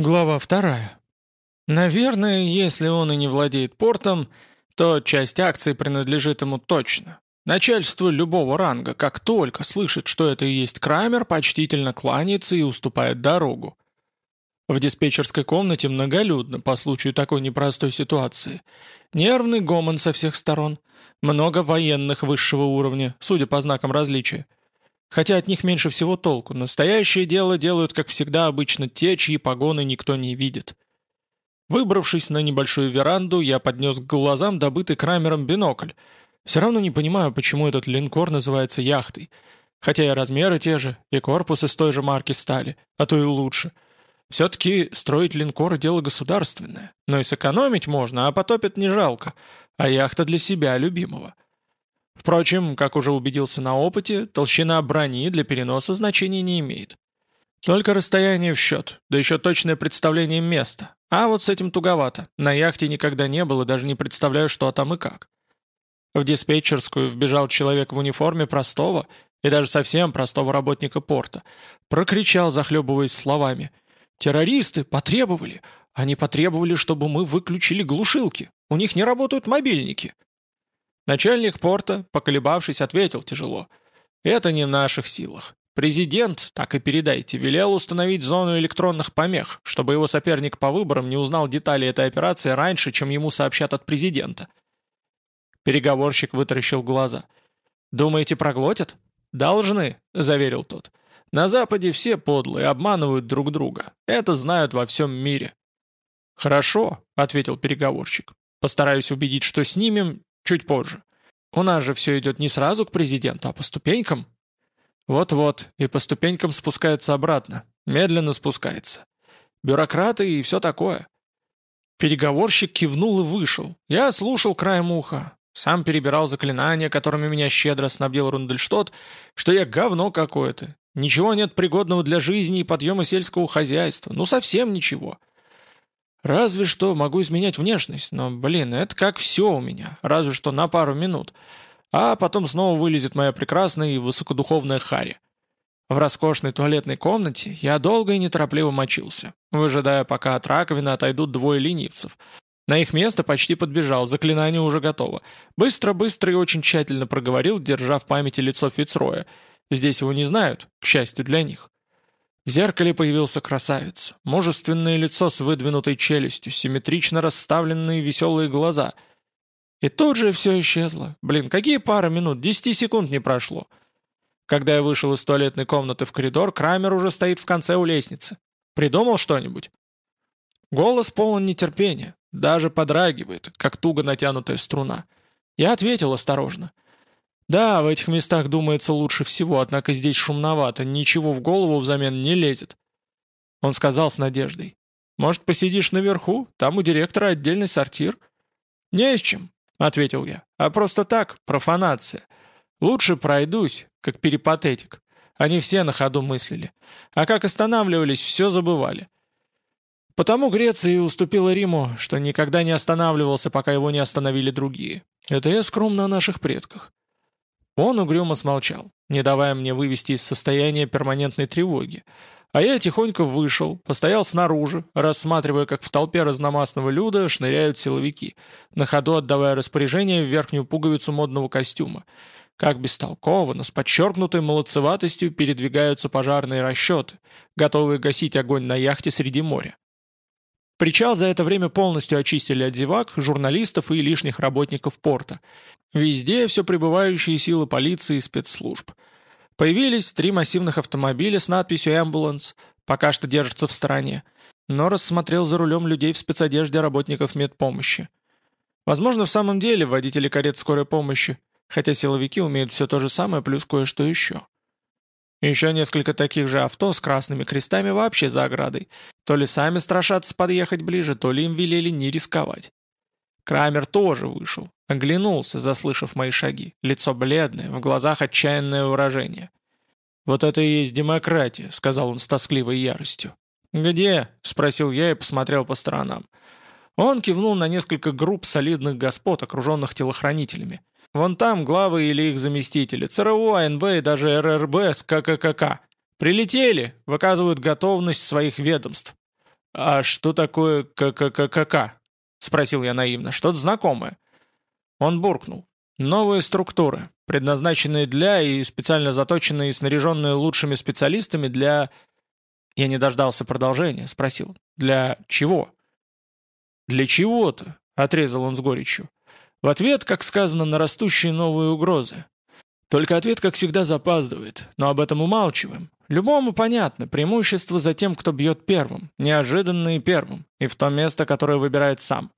Глава вторая. Наверное, если он и не владеет портом, то часть акций принадлежит ему точно. Начальство любого ранга, как только слышит, что это и есть Крамер, почтительно кланяется и уступает дорогу. В диспетчерской комнате многолюдно по случаю такой непростой ситуации. Нервный гомон со всех сторон. Много военных высшего уровня, судя по знакам различия. Хотя от них меньше всего толку. Настоящее дело делают, как всегда, обычно те, чьи погоны никто не видит. Выбравшись на небольшую веранду, я поднес к глазам добытый Крамером бинокль. Все равно не понимаю, почему этот линкор называется яхтой. Хотя и размеры те же, и корпус из той же марки стали, а то и лучше. Все-таки строить линкор – дело государственное. Но и сэкономить можно, а потопит не жалко. А яхта для себя любимого – Впрочем, как уже убедился на опыте, толщина брони для переноса значения не имеет. Только расстояние в счет, да еще точное представление места. А вот с этим туговато. На яхте никогда не был и даже не представляю, что там и как. В диспетчерскую вбежал человек в униформе простого и даже совсем простого работника порта. Прокричал, захлебываясь словами. «Террористы потребовали! Они потребовали, чтобы мы выключили глушилки! У них не работают мобильники!» Начальник порта, поколебавшись, ответил тяжело. «Это не в наших силах. Президент, так и передайте, велел установить зону электронных помех, чтобы его соперник по выборам не узнал детали этой операции раньше, чем ему сообщат от президента». Переговорщик вытаращил глаза. «Думаете, проглотят?» «Должны», — заверил тот. «На Западе все подлые, обманывают друг друга. Это знают во всем мире». «Хорошо», — ответил переговорщик. «Постараюсь убедить, что снимем, Чуть позже. У нас же все идет не сразу к президенту, а по ступенькам. Вот-вот, и по ступенькам спускается обратно. Медленно спускается. Бюрократы и все такое. Переговорщик кивнул и вышел. Я слушал краем уха. Сам перебирал заклинания, которыми меня щедро снабдил Рундельштот, что я говно какое-то. Ничего нет пригодного для жизни и подъема сельского хозяйства. Ну, совсем ничего. Разве что могу изменять внешность, но, блин, это как все у меня, разве что на пару минут. А потом снова вылезет моя прекрасная и высокодуховная Хари. В роскошной туалетной комнате я долго и неторопливо мочился, выжидая, пока от раковины отойдут двое ленивцев. На их место почти подбежал, заклинание уже готово. Быстро-быстро и очень тщательно проговорил, держа в памяти лицо Фицроя. Здесь его не знают, к счастью для них. В зеркале появился красавец. Мужественное лицо с выдвинутой челюстью, симметрично расставленные веселые глаза. И тут же все исчезло. Блин, какие пара минут, десяти секунд не прошло. Когда я вышел из туалетной комнаты в коридор, Крамер уже стоит в конце у лестницы. Придумал что-нибудь? Голос полон нетерпения, даже подрагивает, как туго натянутая струна. Я ответил осторожно. — да, в этих местах думается лучше всего, однако здесь шумновато, ничего в голову взамен не лезет. Он сказал с надеждой. Может, посидишь наверху? Там у директора отдельный сортир. Не с чем, ответил я. А просто так, профанация. Лучше пройдусь, как перипатетик. Они все на ходу мыслили. А как останавливались, все забывали. Потому Греция и уступила Риму, что никогда не останавливался, пока его не остановили другие. Это я скромно о наших предках. Он угрюмо смолчал, не давая мне вывести из состояния перманентной тревоги. А я тихонько вышел, постоял снаружи, рассматривая, как в толпе разномастного люда шныряют силовики, на ходу отдавая распоряжение в верхнюю пуговицу модного костюма. Как бестолково, но с подчеркнутой молодцеватостью передвигаются пожарные расчеты, готовые гасить огонь на яхте среди моря. Причал за это время полностью очистили от зевак, журналистов и лишних работников порта. Везде все прибывающие силы полиции и спецслужб. Появились три массивных автомобиля с надписью «Ambulance», пока что держатся в стороне, но рассмотрел за рулем людей в спецодежде работников медпомощи. Возможно, в самом деле водители карет скорой помощи, хотя силовики умеют все то же самое, плюс кое-что еще. Еще несколько таких же авто с красными крестами вообще за оградой. То ли сами страшатся подъехать ближе, то ли им велели не рисковать. Крамер тоже вышел, оглянулся, заслышав мои шаги. Лицо бледное, в глазах отчаянное выражение. «Вот это и есть демократия», — сказал он с тоскливой яростью. «Где?» — спросил я и посмотрел по сторонам. Он кивнул на несколько групп солидных господ, окруженных телохранителями. Вон там главы или их заместители, ЦРУ, АНБ и даже РРБ с КККК. Прилетели, выказывают готовность своих ведомств. «А что такое КККК?» — спросил я наивно. «Что-то знакомое». Он буркнул. «Новые структуры, предназначенные для и специально заточенные и снаряженные лучшими специалистами для...» Я не дождался продолжения, спросил. «Для чего?» «Для чего-то», — отрезал он с горечью. В ответ, как сказано, на растущие новые угрозы. Только ответ, как всегда, запаздывает, но об этом умалчиваем. Любому понятно, преимущество за тем, кто бьет первым, неожиданно и первым, и в то место, которое выбирает сам.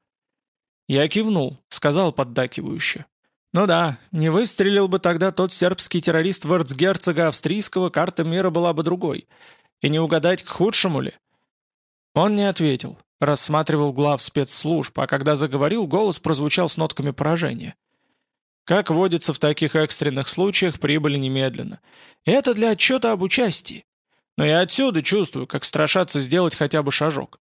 Я кивнул, сказал поддакивающе. Ну да, не выстрелил бы тогда тот сербский террорист в эрцгерцога австрийского, карта мира была бы другой. И не угадать к худшему ли? Он не ответил, рассматривал глав спецслужб, а когда заговорил, голос прозвучал с нотками поражения. Как водится в таких экстренных случаях, прибыли немедленно. Это для отчета об участии. Но я отсюда чувствую, как страшаться сделать хотя бы шажок.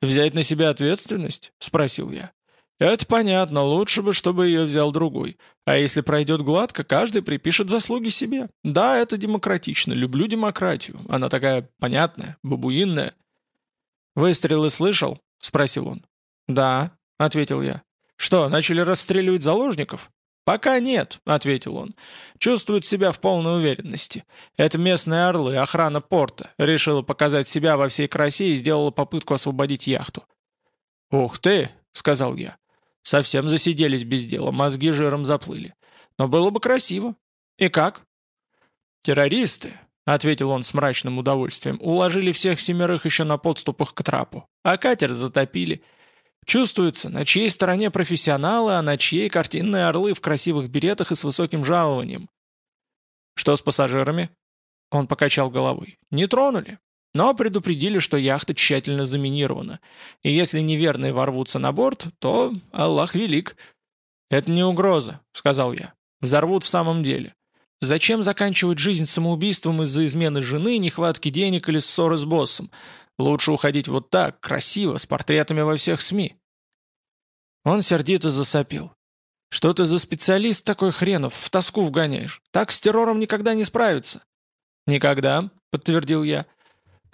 «Взять на себя ответственность?» — спросил я. «Это понятно, лучше бы, чтобы ее взял другой. А если пройдет гладко, каждый припишет заслуги себе. Да, это демократично, люблю демократию. Она такая понятная, бабуинная». «Выстрелы слышал?» — спросил он. «Да», — ответил я. «Что, начали расстреливать заложников?» «Пока нет», — ответил он. «Чувствуют себя в полной уверенности. Это местные орлы, охрана порта. Решила показать себя во всей красе и сделала попытку освободить яхту». «Ух ты», — сказал я. «Совсем засиделись без дела, мозги жиром заплыли. Но было бы красиво. И как?» «Террористы», — ответил он с мрачным удовольствием, «уложили всех семерых еще на подступах к трапу, а катер затопили». Чувствуется, на чьей стороне профессионалы, а на чьей картинные орлы в красивых беретах и с высоким жалованием. Что с пассажирами? Он покачал головой. Не тронули, но предупредили, что яхта тщательно заминирована. И если неверные ворвутся на борт, то Аллах велик. «Это не угроза», — сказал я. «Взорвут в самом деле. Зачем заканчивать жизнь самоубийством из-за измены жены, нехватки денег или ссоры с боссом? Лучше уходить вот так, красиво, с портретами во всех СМИ». Он сердито засопил. «Что ты за специалист такой хренов, в тоску вгоняешь? Так с террором никогда не справиться». «Никогда», — подтвердил я.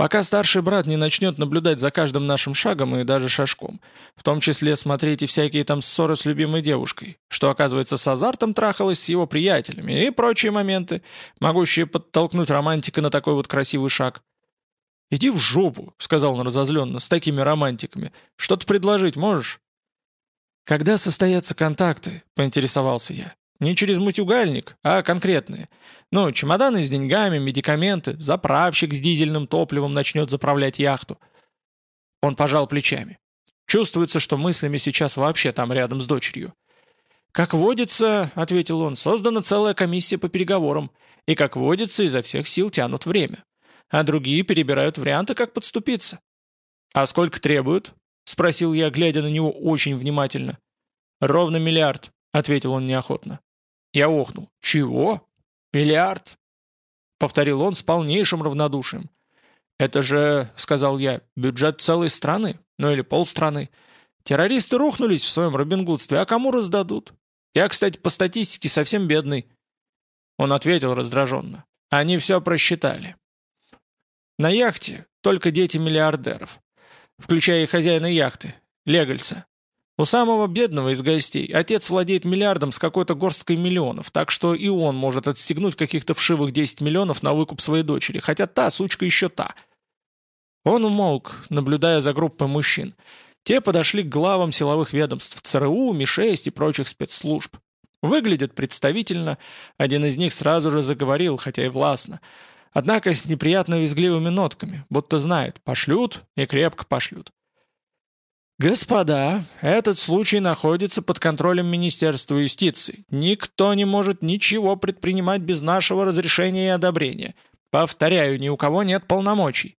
«Пока старший брат не начнет наблюдать за каждым нашим шагом и даже шажком, в том числе смотреть и всякие там ссоры с любимой девушкой, что, оказывается, с азартом трахалась с его приятелями и прочие моменты, могущие подтолкнуть романтика на такой вот красивый шаг. «Иди в жопу», — сказал он разозленно, — «с такими романтиками. Что-то предложить можешь?» «Когда состоятся контакты?» — поинтересовался я. «Не через мутюгальник, а конкретные. Ну, чемоданы с деньгами, медикаменты, заправщик с дизельным топливом начнет заправлять яхту». Он пожал плечами. Чувствуется, что мыслями сейчас вообще там рядом с дочерью. «Как водится», — ответил он, — «создана целая комиссия по переговорам, и, как водится, изо всех сил тянут время а другие перебирают варианты, как подступиться. «А сколько требуют?» — спросил я, глядя на него очень внимательно. «Ровно миллиард», — ответил он неохотно. Я охнул. «Чего? Миллиард?» — повторил он с полнейшим равнодушием. «Это же, — сказал я, — бюджет целой страны, ну или полстраны. Террористы рухнулись в своем робингудстве, а кому раздадут? Я, кстати, по статистике совсем бедный». Он ответил раздраженно. «Они все просчитали. На яхте только дети миллиардеров, включая и хозяина яхты, Легальса. У самого бедного из гостей отец владеет миллиардом с какой-то горсткой миллионов, так что и он может отстегнуть каких-то вшивых 10 миллионов на выкуп своей дочери, хотя та сучка еще та. Он умолк, наблюдая за группой мужчин. Те подошли к главам силовых ведомств ЦРУ, МИ-6 и прочих спецслужб. Выглядят представительно, один из них сразу же заговорил, хотя и властно – Однако с неприятно визгливыми нотками, будто знает, пошлют и крепко пошлют. «Господа, этот случай находится под контролем Министерства юстиции. Никто не может ничего предпринимать без нашего разрешения и одобрения. Повторяю, ни у кого нет полномочий».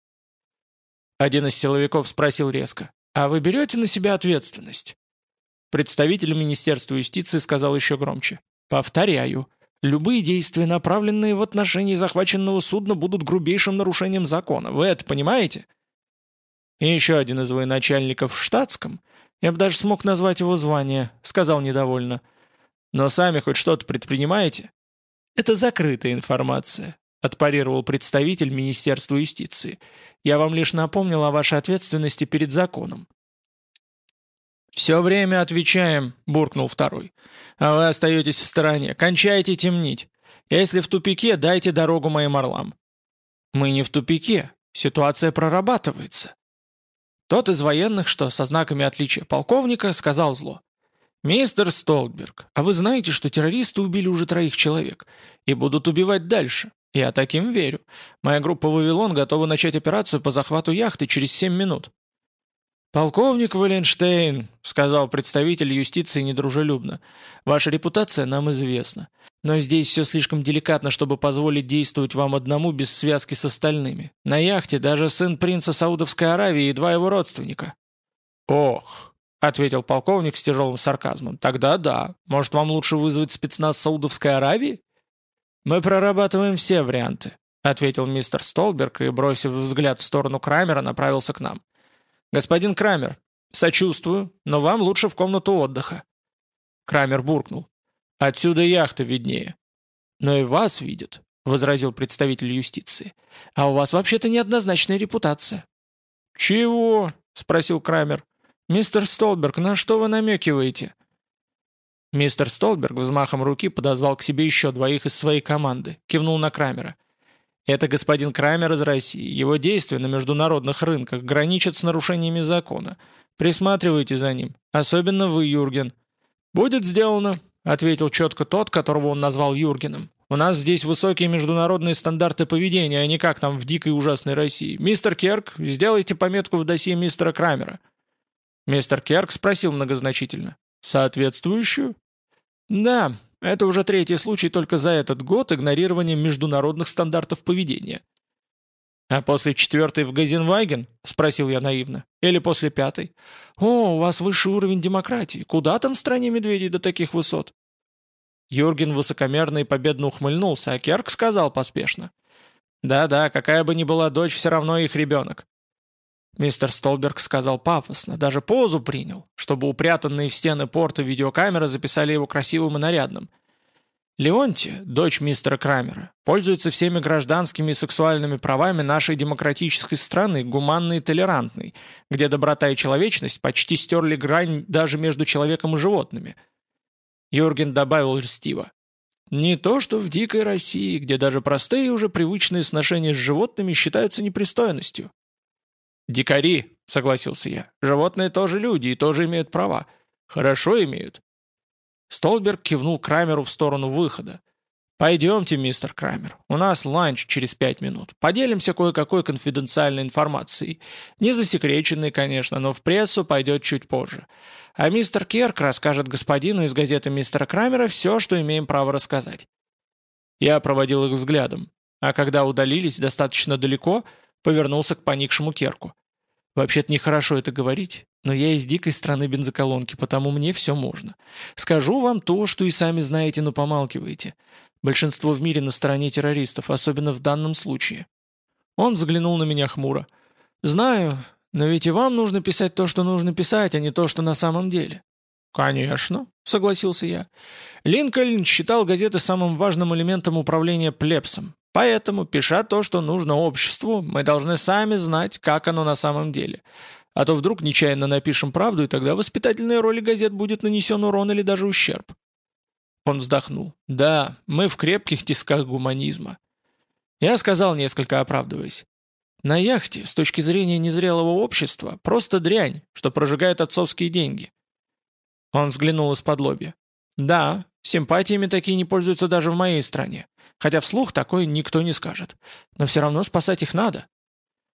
Один из силовиков спросил резко, «А вы берете на себя ответственность?» Представитель Министерства юстиции сказал еще громче, «Повторяю, Любые действия, направленные в отношении захваченного судна, будут грубейшим нарушением закона. Вы это понимаете?» И еще один из военачальников в штатском, я бы даже смог назвать его звание, сказал недовольно. «Но сами хоть что-то предпринимаете?» «Это закрытая информация», — отпарировал представитель Министерства юстиции. «Я вам лишь напомнил о вашей ответственности перед законом». «Все время отвечаем», — буркнул второй. «А вы остаетесь в стороне. Кончайте темнить. Если в тупике, дайте дорогу моим орлам». «Мы не в тупике. Ситуация прорабатывается». Тот из военных, что со знаками отличия полковника, сказал зло. «Мистер Столберг, а вы знаете, что террористы убили уже троих человек и будут убивать дальше? Я таким верю. Моя группа «Вавилон» готова начать операцию по захвату яхты через семь минут». «Полковник Валенштейн», — сказал представитель юстиции недружелюбно, — «ваша репутация нам известна. Но здесь все слишком деликатно, чтобы позволить действовать вам одному без связки с остальными. На яхте даже сын принца Саудовской Аравии и два его родственника». «Ох», — ответил полковник с тяжелым сарказмом. «Тогда да. Может, вам лучше вызвать спецназ Саудовской Аравии?» «Мы прорабатываем все варианты», — ответил мистер Столберг и, бросив взгляд в сторону Крамера, направился к нам. «Господин Крамер, сочувствую, но вам лучше в комнату отдыха». Крамер буркнул. «Отсюда яхта виднее». «Но и вас видят», — возразил представитель юстиции. «А у вас вообще-то неоднозначная репутация». «Чего?» — спросил Крамер. «Мистер Столберг, на что вы намекиваете?» Мистер Столберг взмахом руки подозвал к себе еще двоих из своей команды, кивнул на Крамера. «Это господин Крамер из России. Его действия на международных рынках граничат с нарушениями закона. Присматривайте за ним, особенно вы, Юрген». «Будет сделано», — ответил четко тот, которого он назвал Юргеном. «У нас здесь высокие международные стандарты поведения, а не как там в дикой ужасной России. Мистер Керк, сделайте пометку в досье мистера Крамера». Мистер Керк спросил многозначительно. «Соответствующую?» «Да, это уже третий случай только за этот год игнорирования международных стандартов поведения». «А после четвертой в Газенваген?» — спросил я наивно. «Или после пятой?» «О, у вас высший уровень демократии. Куда там в стране медведей до таких высот?» Юрген высокомерно и победно ухмыльнулся, а Керк сказал поспешно. «Да-да, какая бы ни была дочь, все равно их ребенок. Мистер Столберг сказал пафосно, даже позу принял, чтобы упрятанные в стены порта видеокамеры записали его красивым и нарядным. Леонти, дочь мистера Крамера, пользуется всеми гражданскими и сексуальными правами нашей демократической страны, гуманной и толерантной, где доброта и человечность почти стерли грань даже между человеком и животными. Юрген добавил льстиво. Не то, что в дикой России, где даже простые уже привычные сношения с животными считаются непристойностью. «Дикари», — согласился я. «Животные тоже люди и тоже имеют права. Хорошо имеют». Столберг кивнул Крамеру в сторону выхода. «Пойдемте, мистер Крамер. У нас ланч через пять минут. Поделимся кое-какой конфиденциальной информацией. Не засекреченной, конечно, но в прессу пойдет чуть позже. А мистер Керк расскажет господину из газеты мистера Крамера все, что имеем право рассказать». Я проводил их взглядом, а когда удалились достаточно далеко, повернулся к поникшему Керку. Вообще-то нехорошо это говорить, но я из дикой страны бензоколонки, потому мне все можно. Скажу вам то, что и сами знаете, но помалкиваете. Большинство в мире на стороне террористов, особенно в данном случае. Он взглянул на меня хмуро. «Знаю, но ведь и вам нужно писать то, что нужно писать, а не то, что на самом деле». «Конечно», — согласился я. Линкольн считал газеты самым важным элементом управления плебсом, Поэтому, пиша то, что нужно обществу, мы должны сами знать, как оно на самом деле. А то вдруг нечаянно напишем правду, и тогда воспитательной роли газет будет нанесен урон или даже ущерб. Он вздохнул. «Да, мы в крепких тисках гуманизма». Я сказал, несколько оправдываясь. «На яхте, с точки зрения незрелого общества, просто дрянь, что прожигает отцовские деньги». Он взглянул из-под лобья. «Да, симпатиями такие не пользуются даже в моей стране. Хотя вслух такое никто не скажет. Но все равно спасать их надо.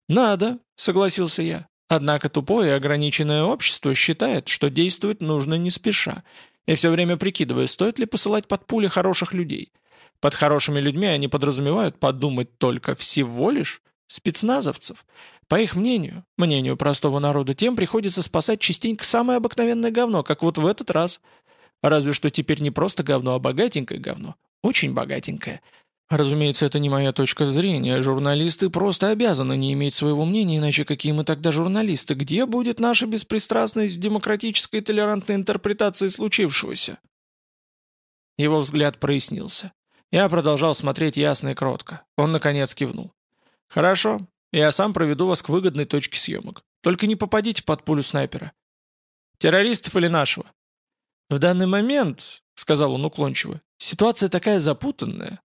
«Надо», — согласился я. Однако тупое и ограниченное общество считает, что действовать нужно не спеша, и все время прикидывая, стоит ли посылать под пули хороших людей. Под хорошими людьми они подразумевают подумать только всего лишь спецназовцев. По их мнению, мнению простого народа, тем приходится спасать частенько самое обыкновенное говно, как вот в этот раз. Разве что теперь не просто говно, а богатенькое говно. Очень богатенькая. Разумеется, это не моя точка зрения. Журналисты просто обязаны не иметь своего мнения, иначе какие мы тогда журналисты? Где будет наша беспристрастность в демократической и толерантной интерпретации случившегося? Его взгляд прояснился. Я продолжал смотреть ясно и кротко. Он, наконец, кивнул. «Хорошо, я сам проведу вас к выгодной точке съемок. Только не попадите под пулю снайпера». «Террористов или нашего?» «В данный момент, — сказал он уклончиво, — ситуация такая запутанная.